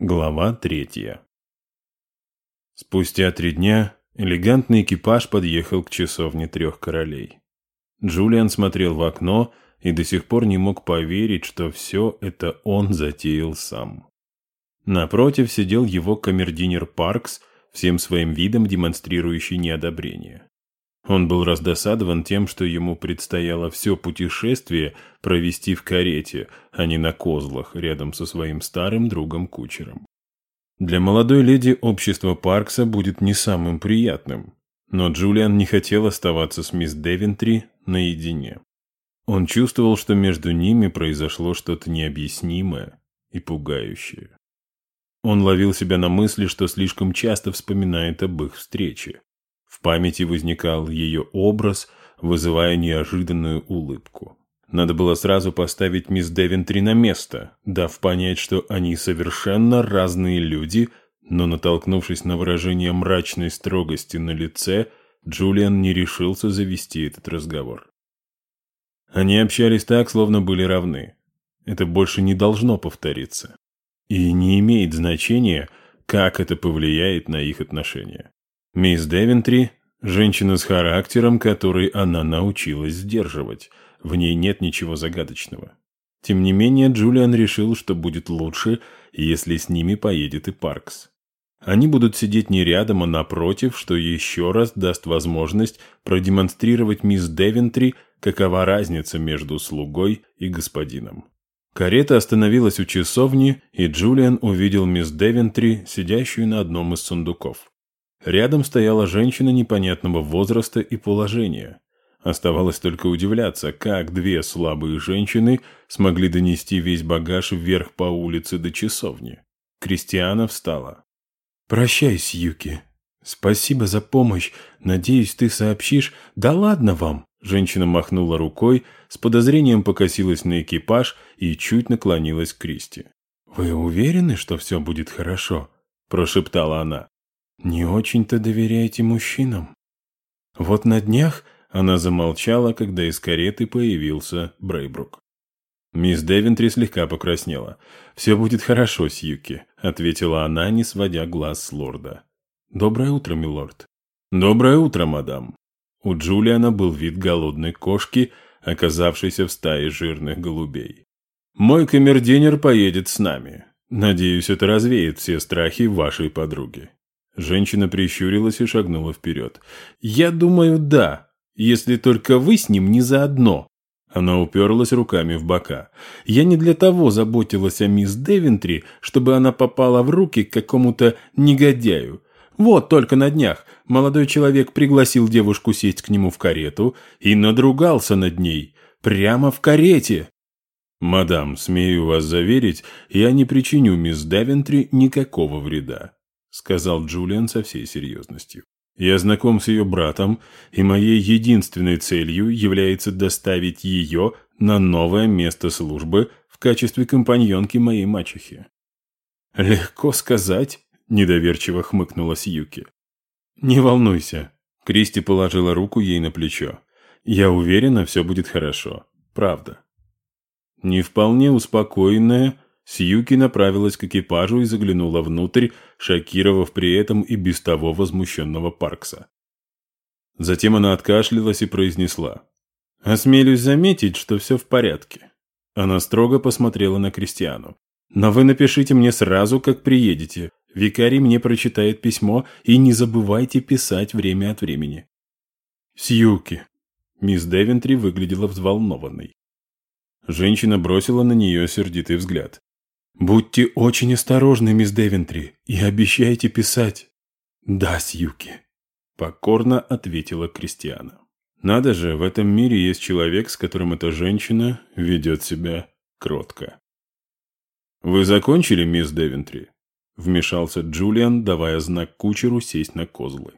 Глава третья Спустя три дня элегантный экипаж подъехал к часовне трех королей. Джулиан смотрел в окно и до сих пор не мог поверить, что все это он затеял сам. Напротив сидел его камердинер Паркс, всем своим видом демонстрирующий неодобрение. Он был раздосадован тем, что ему предстояло все путешествие провести в карете, а не на козлах, рядом со своим старым другом-кучером. Для молодой леди общество Паркса будет не самым приятным, но Джулиан не хотел оставаться с мисс Девентри наедине. Он чувствовал, что между ними произошло что-то необъяснимое и пугающее. Он ловил себя на мысли, что слишком часто вспоминает об их встрече. В памяти возникал ее образ, вызывая неожиданную улыбку. Надо было сразу поставить мисс Девентри на место, дав понять, что они совершенно разные люди, но натолкнувшись на выражение мрачной строгости на лице, Джулиан не решился завести этот разговор. Они общались так, словно были равны. Это больше не должно повториться. И не имеет значения, как это повлияет на их отношения. Мисс Девентри – женщина с характером, который она научилась сдерживать. В ней нет ничего загадочного. Тем не менее, Джулиан решил, что будет лучше, если с ними поедет и Паркс. Они будут сидеть не рядом, а напротив, что еще раз даст возможность продемонстрировать мисс Девентри, какова разница между слугой и господином. Карета остановилась у часовни, и Джулиан увидел мисс Девентри, сидящую на одном из сундуков. Рядом стояла женщина непонятного возраста и положения. Оставалось только удивляться, как две слабые женщины смогли донести весь багаж вверх по улице до часовни. Кристиана встала. «Прощай, Сьюки. Спасибо за помощь. Надеюсь, ты сообщишь... Да ладно вам!» Женщина махнула рукой, с подозрением покосилась на экипаж и чуть наклонилась к Кристи. «Вы уверены, что все будет хорошо?» – прошептала она. Не очень-то доверяете мужчинам. Вот на днях она замолчала, когда из кареты появился Брейбрук. Мисс Девентри слегка покраснела. «Все будет хорошо, Сьюки», — ответила она, не сводя глаз с лорда. «Доброе утро, милорд». «Доброе утро, мадам». У Джулиана был вид голодной кошки, оказавшейся в стае жирных голубей. «Мой камердинер поедет с нами. Надеюсь, это развеет все страхи вашей подруги». Женщина прищурилась и шагнула вперед. «Я думаю, да, если только вы с ним не заодно». Она уперлась руками в бока. «Я не для того заботилась о мисс Девентри, чтобы она попала в руки к какому-то негодяю. Вот только на днях молодой человек пригласил девушку сесть к нему в карету и надругался над ней. Прямо в карете!» «Мадам, смею вас заверить, я не причиню мисс Девентри никакого вреда. — сказал Джулиан со всей серьезностью. «Я знаком с ее братом, и моей единственной целью является доставить ее на новое место службы в качестве компаньонки моей мачехи». «Легко сказать», — недоверчиво хмыкнула Сьюки. «Не волнуйся», — Кристи положила руку ей на плечо. «Я уверена, все будет хорошо. Правда». Не вполне успокоенная, Сьюки направилась к экипажу и заглянула внутрь, шокировав при этом и без того возмущенного Паркса. Затем она откашлялась и произнесла. «Осмелюсь заметить, что все в порядке». Она строго посмотрела на Кристиану. «Но вы напишите мне сразу, как приедете. Викарий мне прочитает письмо, и не забывайте писать время от времени». «Сьюки». Мисс Девентри выглядела взволнованной. Женщина бросила на нее сердитый взгляд. «Будьте очень осторожны, мисс Девентри, и обещайте писать». «Да, Сьюки», — покорно ответила Кристиана. «Надо же, в этом мире есть человек, с которым эта женщина ведет себя кротко». «Вы закончили, мисс Девентри?» — вмешался Джулиан, давая знак кучеру сесть на козлы.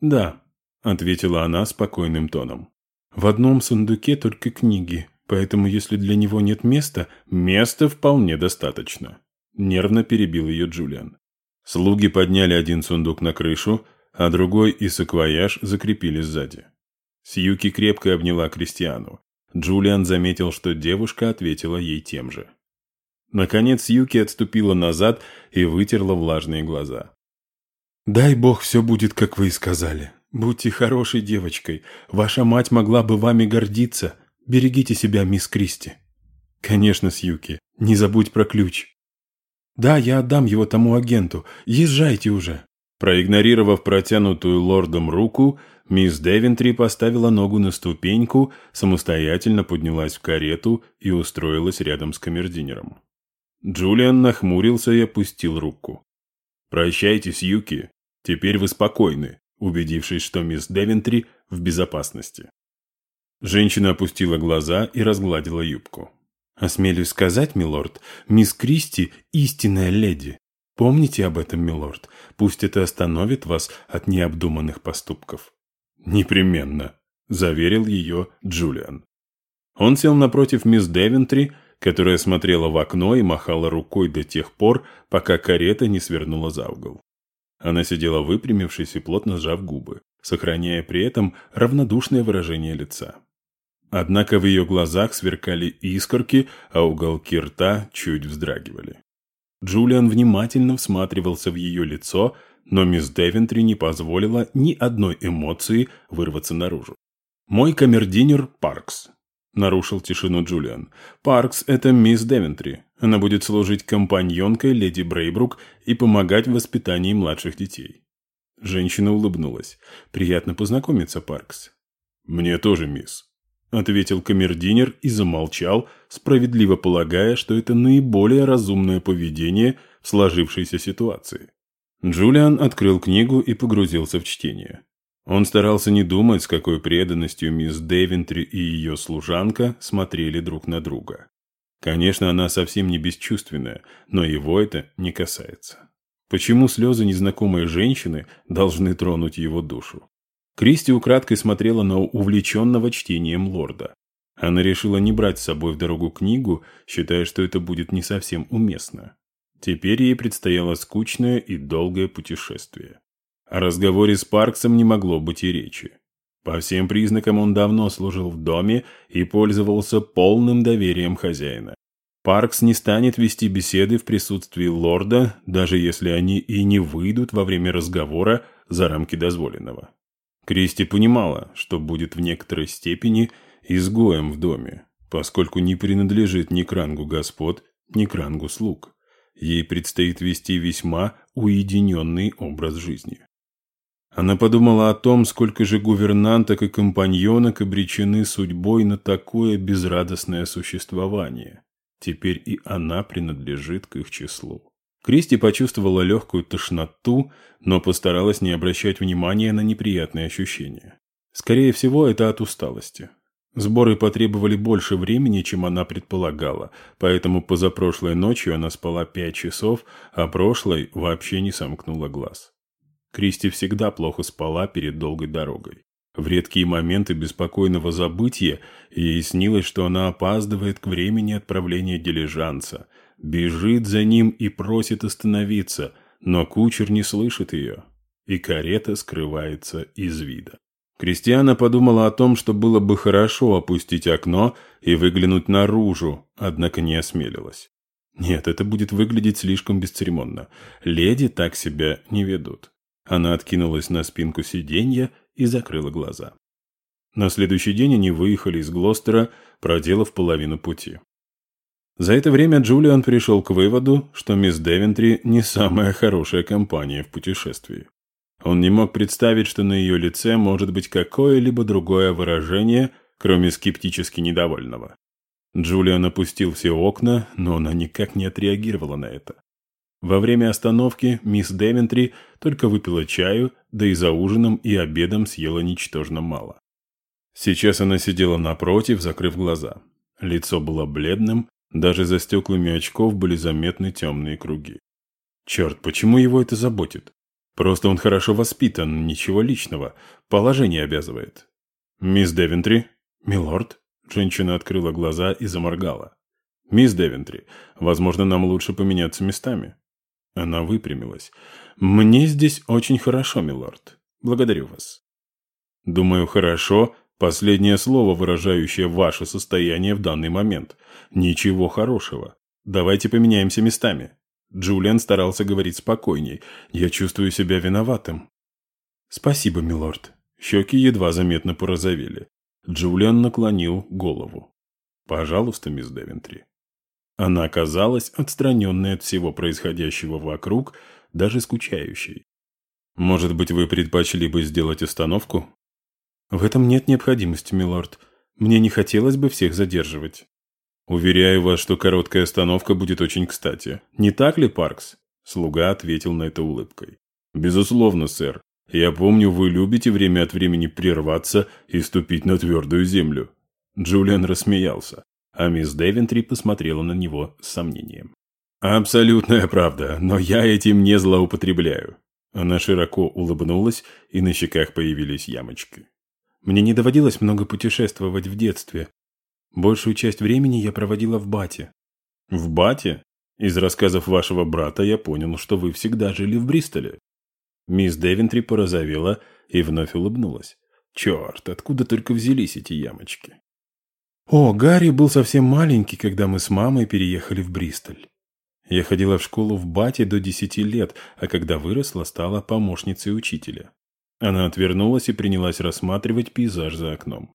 «Да», — ответила она спокойным тоном. «В одном сундуке только книги, Поэтому, если для него нет места, места вполне достаточно. Нервно перебил ее Джулиан. Слуги подняли один сундук на крышу, а другой и саквояж закрепили сзади. Сьюки крепко обняла Кристиану. Джулиан заметил, что девушка ответила ей тем же. Наконец Юки отступила назад и вытерла влажные глаза. «Дай бог все будет, как вы и сказали. Будьте хорошей девочкой. Ваша мать могла бы вами гордиться. Берегите себя, мисс Кристи». «Конечно, Сьюки. Не забудь про ключ». «Да, я отдам его тому агенту. Езжайте уже». Проигнорировав протянутую лордом руку, мисс Девентри поставила ногу на ступеньку, самостоятельно поднялась в карету и устроилась рядом с камердинером. Джулиан нахмурился и опустил руку. «Прощайтесь, Юки. Теперь вы спокойны», убедившись, что мисс Девентри в безопасности. Женщина опустила глаза и разгладила юбку. «Осмелюсь сказать, милорд, мисс Кристи – истинная леди. Помните об этом, милорд. Пусть это остановит вас от необдуманных поступков». «Непременно», – заверил ее Джулиан. Он сел напротив мисс Девентри, которая смотрела в окно и махала рукой до тех пор, пока карета не свернула за угол. Она сидела выпрямившись и плотно сжав губы, сохраняя при этом равнодушное выражение лица. Однако в ее глазах сверкали искорки, а уголки рта чуть вздрагивали. Джулиан внимательно всматривался в ее лицо, но мисс Девентри не позволила ни одной эмоции вырваться наружу. «Мой камердинер Паркс», – нарушил тишину Джулиан. «Паркс – это мисс Девентри. Она будет служить компаньонкой леди Брейбрук и помогать в воспитании младших детей». Женщина улыбнулась. «Приятно познакомиться, Паркс». «Мне тоже, мисс», – ответил камердинер и замолчал, справедливо полагая, что это наиболее разумное поведение в сложившейся ситуации. Джулиан открыл книгу и погрузился в чтение. Он старался не думать, с какой преданностью мисс Дэвентри и ее служанка смотрели друг на друга. Конечно, она совсем не бесчувственная, но его это не касается. Почему слезы незнакомой женщины должны тронуть его душу? Кристи украдкой смотрела на увлеченного чтением лорда. Она решила не брать с собой в дорогу книгу, считая, что это будет не совсем уместно. Теперь ей предстояло скучное и долгое путешествие. О разговоре с Парксом не могло быть и речи. По всем признакам он давно служил в доме и пользовался полным доверием хозяина. Паркс не станет вести беседы в присутствии лорда, даже если они и не выйдут во время разговора за рамки дозволенного. Кристи понимала, что будет в некоторой степени изгоем в доме, поскольку не принадлежит ни к рангу господ, ни к рангу слуг. Ей предстоит вести весьма уединенный образ жизни. Она подумала о том, сколько же гувернанток и компаньонок обречены судьбой на такое безрадостное существование. Теперь и она принадлежит к их числу. Кристи почувствовала легкую тошноту, но постаралась не обращать внимания на неприятные ощущения. Скорее всего, это от усталости. Сборы потребовали больше времени, чем она предполагала, поэтому позапрошлой ночью она спала пять часов, а прошлой вообще не сомкнула глаз. Кристи всегда плохо спала перед долгой дорогой. В редкие моменты беспокойного забытия ей снилось, что она опаздывает к времени отправления дилижанса, бежит за ним и просит остановиться, но кучер не слышит ее, и карета скрывается из вида. Кристиана подумала о том, что было бы хорошо опустить окно и выглянуть наружу, однако не осмелилась. Нет, это будет выглядеть слишком бесцеремонно. Леди так себя не ведут. Она откинулась на спинку сиденья и закрыла глаза. На следующий день они выехали из Глостера, проделав половину пути. За это время Джулиан пришел к выводу, что мисс Девентри не самая хорошая компания в путешествии. Он не мог представить, что на ее лице может быть какое-либо другое выражение, кроме скептически недовольного. Джулиан опустил все окна, но она никак не отреагировала на это. Во время остановки мисс Девентри только выпила чаю, да и за ужином и обедом съела ничтожно мало. Сейчас она сидела напротив, закрыв глаза. Лицо было бледным, даже за стеклами очков были заметны темные круги. Черт, почему его это заботит? Просто он хорошо воспитан, ничего личного, положение обязывает. «Мисс Девентри?» «Милорд?» Женщина открыла глаза и заморгала. «Мисс Девентри, возможно, нам лучше поменяться местами». Она выпрямилась. «Мне здесь очень хорошо, милорд. Благодарю вас». «Думаю, хорошо» – последнее слово, выражающее ваше состояние в данный момент. Ничего хорошего. Давайте поменяемся местами». Джулиан старался говорить спокойней. «Я чувствую себя виноватым». «Спасибо, милорд». Щеки едва заметно порозовели. Джулиан наклонил голову. «Пожалуйста, мисс Девентри». Она казалась отстраненной от всего происходящего вокруг, даже скучающей. «Может быть, вы предпочли бы сделать остановку?» «В этом нет необходимости, милорд. Мне не хотелось бы всех задерживать». «Уверяю вас, что короткая остановка будет очень кстати. Не так ли, Паркс?» Слуга ответил на это улыбкой. «Безусловно, сэр. Я помню, вы любите время от времени прерваться и ступить на твердую землю». Джулиан рассмеялся, а мисс Девентри посмотрела на него с сомнением. «Абсолютная правда, но я этим не злоупотребляю». Она широко улыбнулась, и на щеках появились ямочки. «Мне не доводилось много путешествовать в детстве. Большую часть времени я проводила в Бате». «В Бате? Из рассказов вашего брата я понял, что вы всегда жили в Бристоле». Мисс Девентри порозовела и вновь улыбнулась. «Черт, откуда только взялись эти ямочки?» «О, Гарри был совсем маленький, когда мы с мамой переехали в Бристоль. Я ходила в школу в Бате до десяти лет, а когда выросла, стала помощницей учителя». Она отвернулась и принялась рассматривать пейзаж за окном.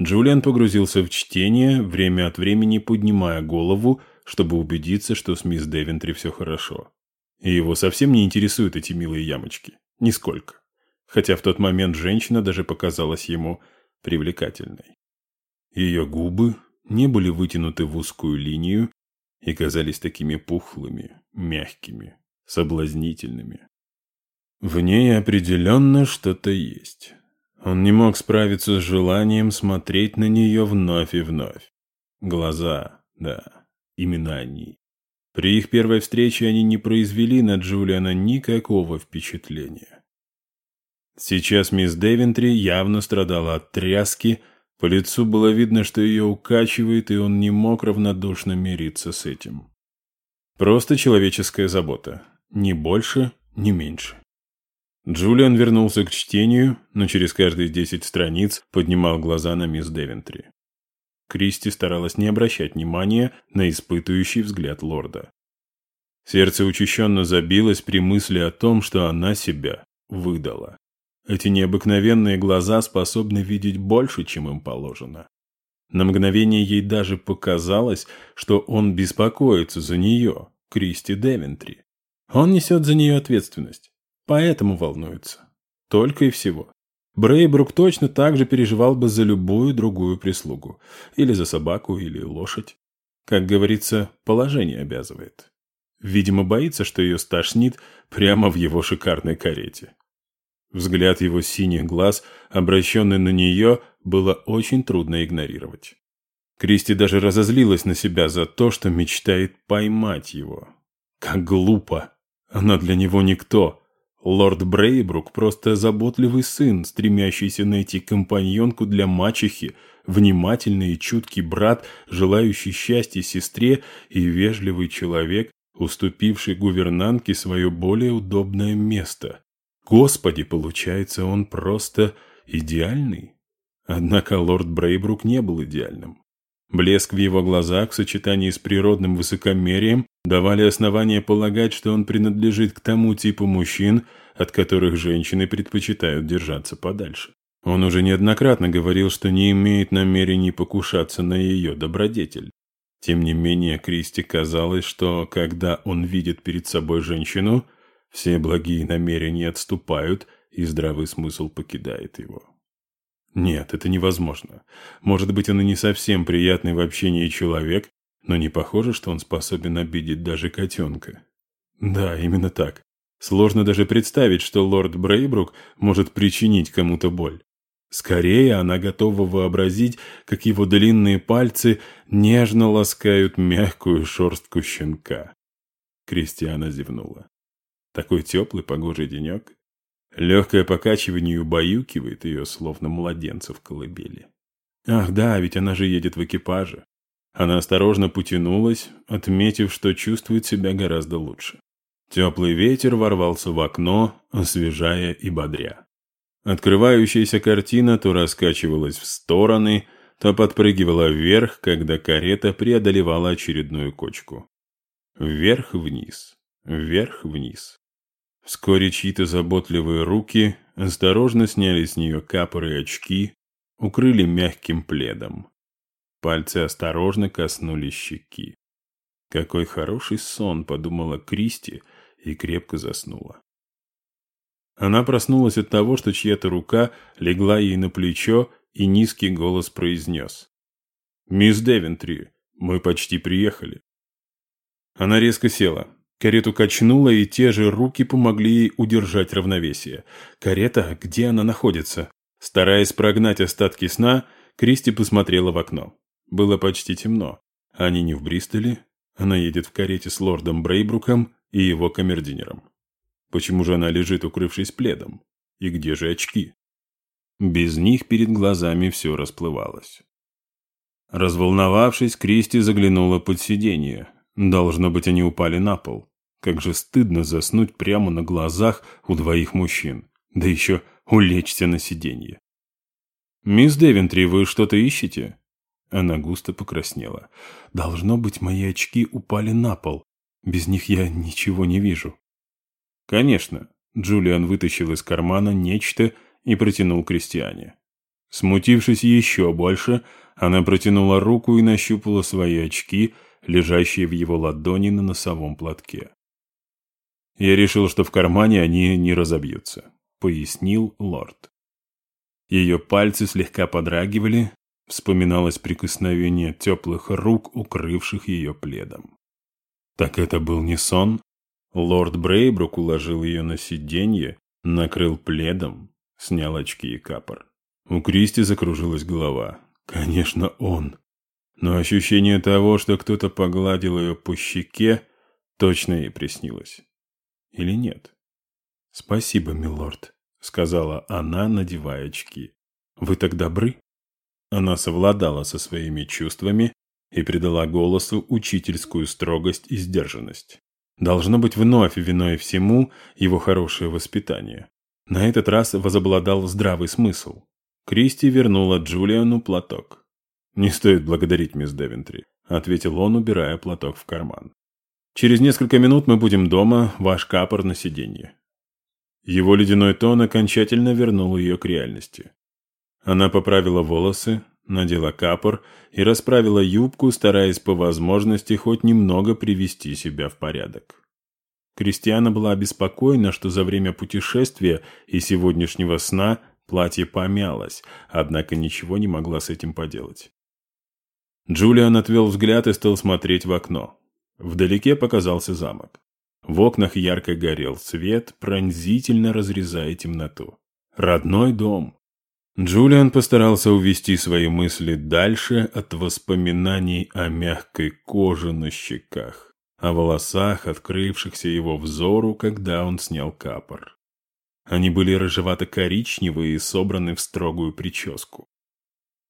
Джулиан погрузился в чтение, время от времени поднимая голову, чтобы убедиться, что с мисс Девентри все хорошо. И его совсем не интересуют эти милые ямочки. Нисколько. Хотя в тот момент женщина даже показалась ему привлекательной. Ее губы не были вытянуты в узкую линию и казались такими пухлыми, мягкими, соблазнительными. В ней определенно что-то есть. Он не мог справиться с желанием смотреть на нее вновь и вновь. Глаза, да, именно они. При их первой встрече они не произвели на Джулиана никакого впечатления. Сейчас мисс Девентри явно страдала от тряски, по лицу было видно, что ее укачивает, и он не мог равнодушно мириться с этим. Просто человеческая забота. Ни больше, ни меньше. Джулиан вернулся к чтению, но через каждые десять страниц поднимал глаза на мисс Девентри. Кристи старалась не обращать внимания на испытывающий взгляд лорда. Сердце учащенно забилось при мысли о том, что она себя выдала. Эти необыкновенные глаза способны видеть больше, чем им положено. На мгновение ей даже показалось, что он беспокоится за нее, Кристи Девентри. Он несет за нее ответственность, поэтому волнуется. Только и всего. Брейбрук точно так же переживал бы за любую другую прислугу. Или за собаку, или лошадь. Как говорится, положение обязывает. Видимо, боится, что ее стошнит прямо в его шикарной карете. Взгляд его синих глаз, обращенный на нее, было очень трудно игнорировать. Кристи даже разозлилась на себя за то, что мечтает поймать его. Как глупо! Она для него никто. Лорд Брейбрук просто заботливый сын, стремящийся найти компаньонку для мачехи, внимательный и чуткий брат, желающий счастья сестре и вежливый человек, уступивший гувернантке свое более удобное место. Господи, получается, он просто идеальный? Однако лорд Брейбрук не был идеальным. Блеск в его глазах в сочетании с природным высокомерием давали основания полагать, что он принадлежит к тому типу мужчин, от которых женщины предпочитают держаться подальше. Он уже неоднократно говорил, что не имеет намерений покушаться на ее добродетель. Тем не менее, Кристи казалось, что когда он видит перед собой женщину, все благие намерения отступают, и здравый смысл покидает его. Нет, это невозможно. Может быть, он и не совсем приятный в общении человек, но не похоже, что он способен обидеть даже котенка. Да, именно так. Сложно даже представить, что лорд Брейбрук может причинить кому-то боль. Скорее, она готова вообразить, как его длинные пальцы нежно ласкают мягкую шерстку щенка. Кристиана зевнула. Такой теплый погожий денек. Легкое покачивание убаюкивает ее, словно младенца в колыбели. Ах да, ведь она же едет в экипаже. Она осторожно потянулась, отметив, что чувствует себя гораздо лучше. Теплый ветер ворвался в окно, освежая и бодря. Открывающаяся картина то раскачивалась в стороны, то подпрыгивала вверх, когда карета преодолевала очередную кочку. Вверх-вниз, вверх-вниз. Вскоре чьи-то заботливые руки осторожно сняли с нее капоры и очки, укрыли мягким пледом. Пальцы осторожно коснулись щеки. «Какой хороший сон», — подумала Кристи и крепко заснула. Она проснулась от того, что чья-то рука легла ей на плечо, и низкий голос произнес. «Мисс Девентри, мы почти приехали». Она резко села. Карету качнула, и те же руки помогли ей удержать равновесие. Карета, где она находится? Стараясь прогнать остатки сна, Кристи посмотрела в окно. Было почти темно. Они не в Бристоле. Она едет в карете с лордом Брейбруком и его камердинером. Почему же она лежит, укрывшись пледом? И где же очки? Без них перед глазами все расплывалось. Разволновавшись, Кристи заглянула под сиденье. Должно быть, они упали на пол. Как же стыдно заснуть прямо на глазах у двоих мужчин. Да еще улечься на сиденье. «Мисс Девентри, вы что-то ищете?» Она густо покраснела. «Должно быть, мои очки упали на пол. Без них я ничего не вижу». «Конечно». Джулиан вытащил из кармана нечто и протянул крестьяне. Смутившись еще больше, она протянула руку и нащупала свои очки, лежащие в его ладони на носовом платке. «Я решил, что в кармане они не разобьются», — пояснил лорд. Ее пальцы слегка подрагивали, вспоминалось прикосновение теплых рук, укрывших ее пледом. Так это был не сон? Лорд Брейбрук уложил ее на сиденье, накрыл пледом, снял очки и капор. У Кристи закружилась голова. Конечно, он. Но ощущение того, что кто-то погладил ее по щеке, точно ей приснилось. Или нет? «Спасибо, милорд», — сказала она, надевая очки. «Вы так добры?» Она совладала со своими чувствами и придала голосу учительскую строгость и сдержанность. Должно быть вновь виной всему его хорошее воспитание. На этот раз возобладал здравый смысл. Кристи вернула Джулиану платок. «Не стоит благодарить мисс Девентри», — ответил он, убирая платок в карман. «Через несколько минут мы будем дома, ваш капор на сиденье». Его ледяной тон окончательно вернул ее к реальности. Она поправила волосы, надела капор и расправила юбку, стараясь по возможности хоть немного привести себя в порядок. Кристиана была обеспокоена, что за время путешествия и сегодняшнего сна платье помялось, однако ничего не могла с этим поделать. Джулиан отвел взгляд и стал смотреть в окно. Вдалеке показался замок. В окнах ярко горел свет, пронзительно разрезая темноту. Родной дом. Джулиан постарался увести свои мысли дальше от воспоминаний о мягкой коже на щеках о волосах, открывшихся его взору, когда он снял капор. Они были рыжевато-коричневые и собраны в строгую прическу.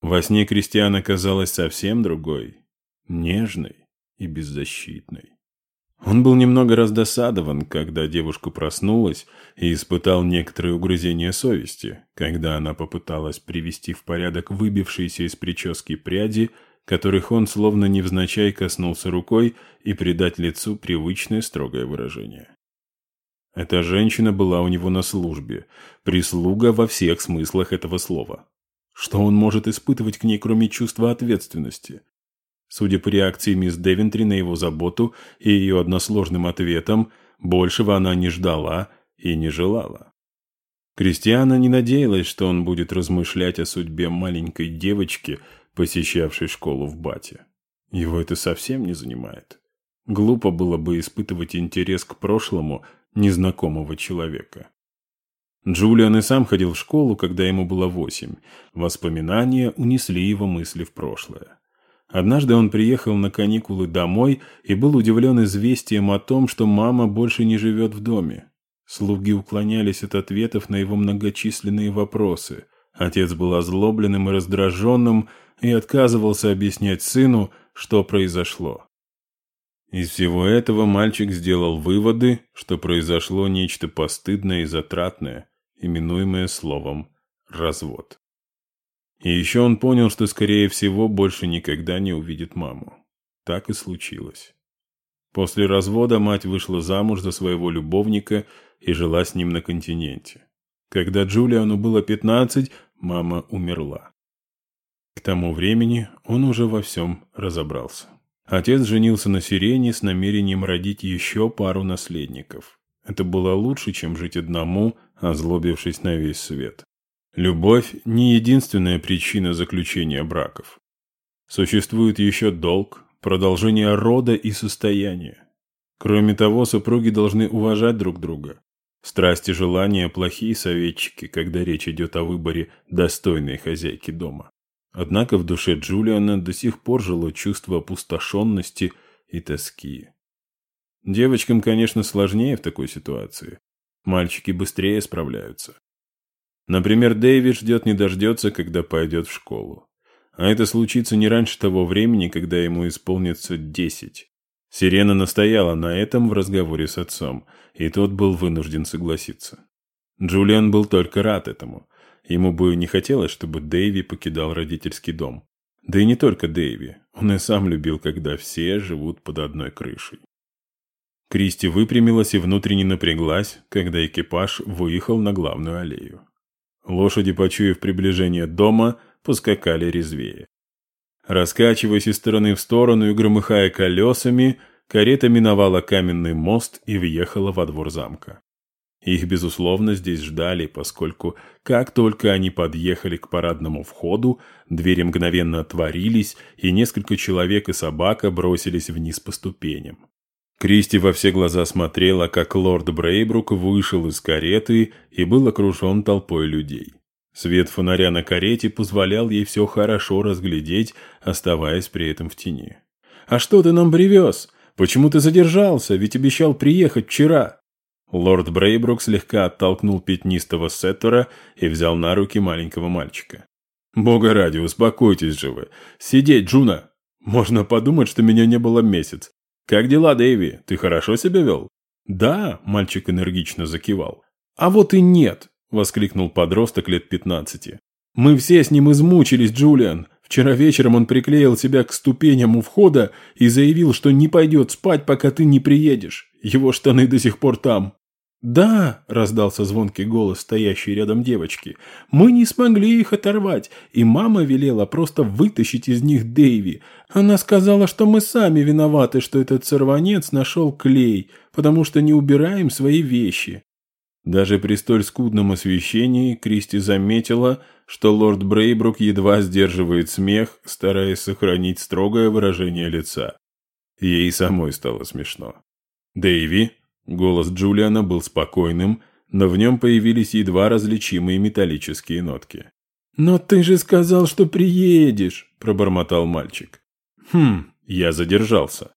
Во сне Кристиана казалась совсем другой, нежной и беззащитной. Он был немного раздосадован, когда девушка проснулась и испытал некоторые угрызения совести, когда она попыталась привести в порядок выбившиеся из прически пряди которых он словно невзначай коснулся рукой и придать лицу привычное строгое выражение. Эта женщина была у него на службе, прислуга во всех смыслах этого слова. Что он может испытывать к ней, кроме чувства ответственности? Судя по реакции мисс Девентри на его заботу и ее односложным ответам, большего она не ждала и не желала. Кристиана не надеялась, что он будет размышлять о судьбе маленькой девочки, посещавший школу в Бате. Его это совсем не занимает. Глупо было бы испытывать интерес к прошлому незнакомого человека. Джулиан и сам ходил в школу, когда ему было восемь. Воспоминания унесли его мысли в прошлое. Однажды он приехал на каникулы домой и был удивлен известием о том, что мама больше не живет в доме. Слуги уклонялись от ответов на его многочисленные вопросы. Отец был озлобленным и раздраженным, и отказывался объяснять сыну, что произошло. Из всего этого мальчик сделал выводы, что произошло нечто постыдное и затратное, именуемое словом «развод». И еще он понял, что, скорее всего, больше никогда не увидит маму. Так и случилось. После развода мать вышла замуж за своего любовника и жила с ним на континенте. Когда Джулиану было 15, мама умерла. К тому времени он уже во всем разобрался. Отец женился на Сирене с намерением родить еще пару наследников. Это было лучше, чем жить одному, озлобившись на весь свет. Любовь – не единственная причина заключения браков. Существует еще долг, продолжение рода и состояния. Кроме того, супруги должны уважать друг друга. Страсть и желания – плохие советчики, когда речь идет о выборе достойной хозяйки дома. Однако в душе Джулиана до сих пор жило чувство опустошенности и тоски. Девочкам, конечно, сложнее в такой ситуации. Мальчики быстрее справляются. Например, Дэвид ждет не дождется, когда пойдет в школу. А это случится не раньше того времени, когда ему исполнится десять. Сирена настояла на этом в разговоре с отцом, и тот был вынужден согласиться. Джулиан был только рад этому. Ему бы не хотелось, чтобы Дэйви покидал родительский дом. Да и не только Дэйви. Он и сам любил, когда все живут под одной крышей. Кристи выпрямилась и внутренне напряглась, когда экипаж выехал на главную аллею. Лошади, почуяв приближение дома, поскакали резвее. Раскачиваясь из стороны в сторону и громыхая колесами, карета миновала каменный мост и въехала во двор замка. Их, безусловно, здесь ждали, поскольку как только они подъехали к парадному входу, двери мгновенно отворились, и несколько человек и собака бросились вниз по ступеням. Кристи во все глаза смотрела, как лорд Брейбрук вышел из кареты и был окружен толпой людей. Свет фонаря на карете позволял ей все хорошо разглядеть, оставаясь при этом в тени. «А что ты нам привез? Почему ты задержался? Ведь обещал приехать вчера!» Лорд Брейбрук слегка оттолкнул пятнистого сеттера и взял на руки маленького мальчика. «Бога ради, успокойтесь же вы! Сидеть, Джуна! Можно подумать, что меня не было месяц. «Как дела, Дэйви? Ты хорошо себя вел?» «Да», – мальчик энергично закивал. «А вот и нет», – воскликнул подросток лет пятнадцати. «Мы все с ним измучились, Джулиан. Вчера вечером он приклеил себя к ступеням у входа и заявил, что не пойдет спать, пока ты не приедешь. Его штаны до сих пор там». «Да», – раздался звонкий голос стоящей рядом девочки, – «мы не смогли их оторвать, и мама велела просто вытащить из них Дэйви. Она сказала, что мы сами виноваты, что этот сорванец нашел клей, потому что не убираем свои вещи». Даже при столь скудном освещении Кристи заметила, что лорд Брейбрук едва сдерживает смех, стараясь сохранить строгое выражение лица. Ей самой стало смешно. «Дэйви?» Голос Джулиана был спокойным, но в нем появились едва различимые металлические нотки. «Но ты же сказал, что приедешь!» – пробормотал мальчик. «Хм, я задержался.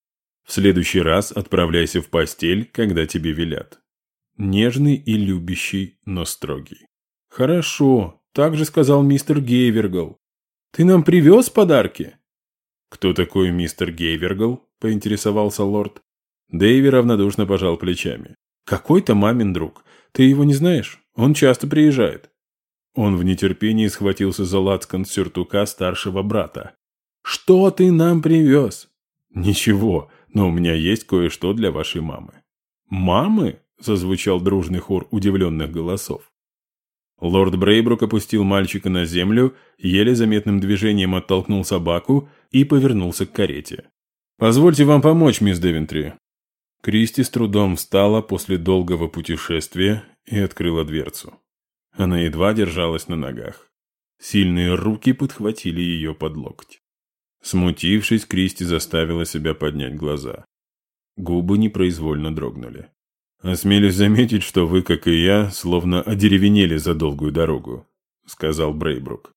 В следующий раз отправляйся в постель, когда тебе велят. Нежный и любящий, но строгий. Хорошо, так же сказал мистер Гейвергл. Ты нам привез подарки? Кто такой мистер Гейвергл? Поинтересовался лорд. Дэйви равнодушно пожал плечами. «Какой-то мамин друг. Ты его не знаешь? Он часто приезжает». Он в нетерпении схватился за лацкан сюртука старшего брата. «Что ты нам привез?» «Ничего, но у меня есть кое-что для вашей мамы». «Мамы?» – зазвучал дружный хор удивленных голосов. Лорд Брейбрук опустил мальчика на землю, еле заметным движением оттолкнул собаку и повернулся к карете. «Позвольте вам помочь, мисс Девентри. Кристи с трудом встала после долгого путешествия и открыла дверцу. Она едва держалась на ногах. Сильные руки подхватили ее под локоть. Смутившись, Кристи заставила себя поднять глаза. Губы непроизвольно дрогнули. «Осмелюсь заметить, что вы, как и я, словно одеревенели за долгую дорогу», — сказал Брейбрук.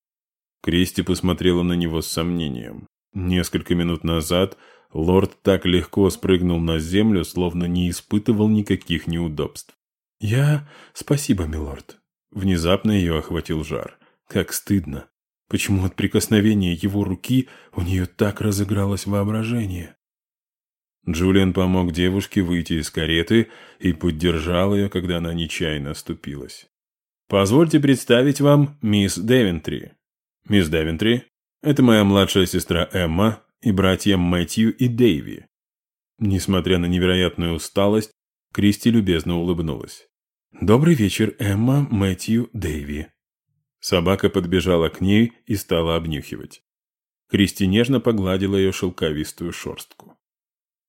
Кристи посмотрела на него с сомнением. Несколько минут назад Лорд так легко спрыгнул на землю, словно не испытывал никаких неудобств. «Я... Спасибо, милорд». Внезапно ее охватил жар. Как стыдно. Почему от прикосновения его руки у нее так разыгралось воображение? Джулиан помог девушке выйти из кареты и поддержал ее, когда она нечаянно оступилась. «Позвольте представить вам мисс Девентри». Мисс Девентри, это моя младшая сестра Эмма и братья Мэтью и Дэйви». Несмотря на невероятную усталость, Кристи любезно улыбнулась. «Добрый вечер, Эмма, Мэтью, Дэйви». Собака подбежала к ней и стала обнюхивать. Кристи нежно погладила ее шелковистую шерстку.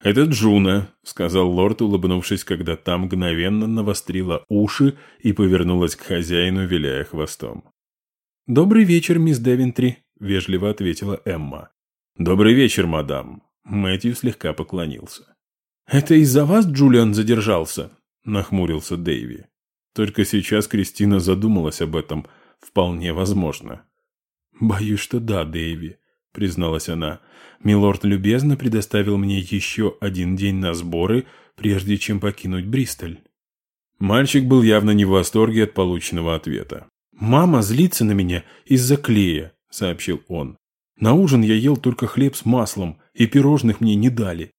«Это Джуна», — сказал лорд, улыбнувшись, когда та мгновенно навострила уши и повернулась к хозяину, виляя хвостом. «Добрый вечер, мисс Девентри», — вежливо ответила Эмма. «Добрый вечер, мадам». Мэтью слегка поклонился. «Это из-за вас Джулиан задержался?» — нахмурился Дэйви. Только сейчас Кристина задумалась об этом. Вполне возможно. «Боюсь, что да, Дэйви», — призналась она. «Милорд любезно предоставил мне еще один день на сборы, прежде чем покинуть Бристоль». Мальчик был явно не в восторге от полученного ответа. «Мама злится на меня из-за клея», — сообщил он. «На ужин я ел только хлеб с маслом, и пирожных мне не дали».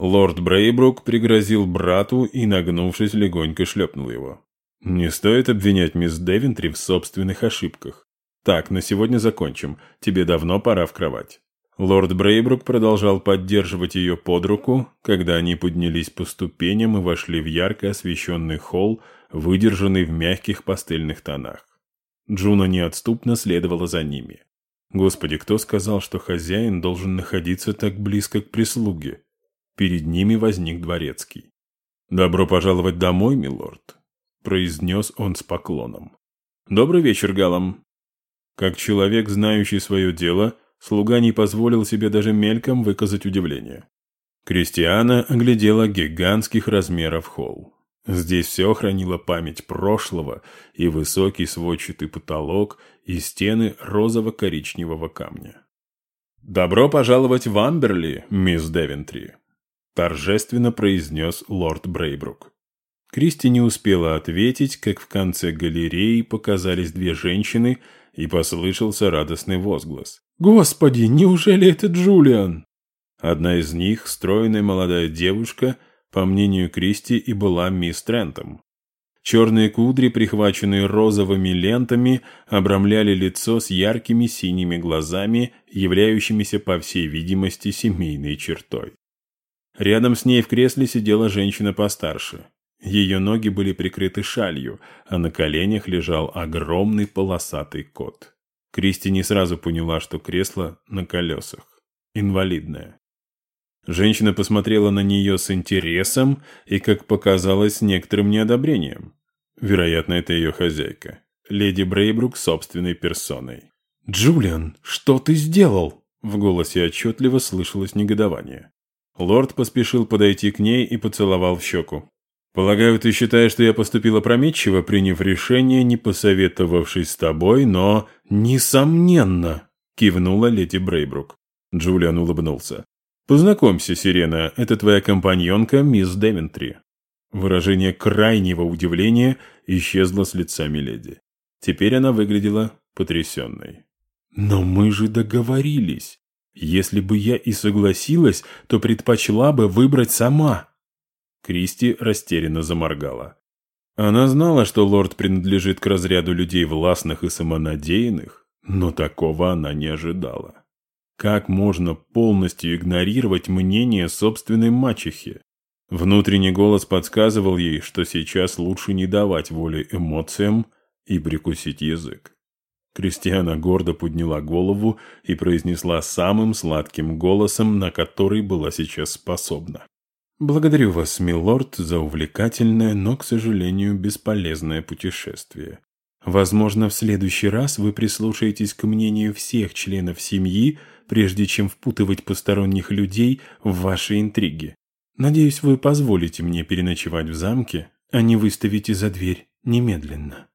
Лорд Брейбрук пригрозил брату и, нагнувшись, легонько шлепнул его. «Не стоит обвинять мисс Девентри в собственных ошибках. Так, на сегодня закончим. Тебе давно пора в кровать». Лорд Брейбрук продолжал поддерживать ее под руку, когда они поднялись по ступеням и вошли в ярко освещенный холл, выдержанный в мягких пастельных тонах. Джуна неотступно следовала за ними. Господи, кто сказал, что хозяин должен находиться так близко к прислуге? Перед ними возник дворецкий. «Добро пожаловать домой, милорд», — произнес он с поклоном. «Добрый вечер, Галам». Как человек, знающий свое дело, слуга не позволил себе даже мельком выказать удивление. Кристиана оглядела гигантских размеров холл. Здесь все хранило память прошлого и высокий сводчатый потолок и стены розово-коричневого камня. «Добро пожаловать в Амберли, мисс Девентри», – торжественно произнес лорд Брейбрук. Кристи не успела ответить, как в конце галереи показались две женщины и послышался радостный возглас. «Господи, неужели это Джулиан?» Одна из них, стройная молодая девушка – по мнению Кристи, и была мисс Трентом. Черные кудри, прихваченные розовыми лентами, обрамляли лицо с яркими синими глазами, являющимися, по всей видимости, семейной чертой. Рядом с ней в кресле сидела женщина постарше. Ее ноги были прикрыты шалью, а на коленях лежал огромный полосатый кот. Кристи не сразу поняла, что кресло на колесах. Инвалидное. Женщина посмотрела на нее с интересом и, как показалось, некоторым неодобрением. Вероятно, это ее хозяйка. Леди Брейбрук собственной персоной. «Джулиан, что ты сделал?» В голосе отчетливо слышалось негодование. Лорд поспешил подойти к ней и поцеловал в щеку. «Полагаю, ты считаешь, что я поступила опрометчиво, приняв решение, не посоветовавшись с тобой, но...» «Несомненно!» – кивнула леди Брейбрук. Джулиан улыбнулся. «Познакомься, Сирена, это твоя компаньонка, мисс Девентри». Выражение крайнего удивления исчезло с лица Миледи. Теперь она выглядела потрясенной. «Но мы же договорились. Если бы я и согласилась, то предпочла бы выбрать сама». Кристи растерянно заморгала. Она знала, что лорд принадлежит к разряду людей властных и самонадеянных, но такого она не ожидала. Как можно полностью игнорировать мнение собственной мачехи? Внутренний голос подсказывал ей, что сейчас лучше не давать воли эмоциям и прикусить язык. Кристиана гордо подняла голову и произнесла самым сладким голосом, на который была сейчас способна. «Благодарю вас, милорд, за увлекательное, но, к сожалению, бесполезное путешествие. Возможно, в следующий раз вы прислушаетесь к мнению всех членов семьи, прежде чем впутывать посторонних людей в ваши интриги. Надеюсь, вы позволите мне переночевать в замке, а не выставите за дверь немедленно.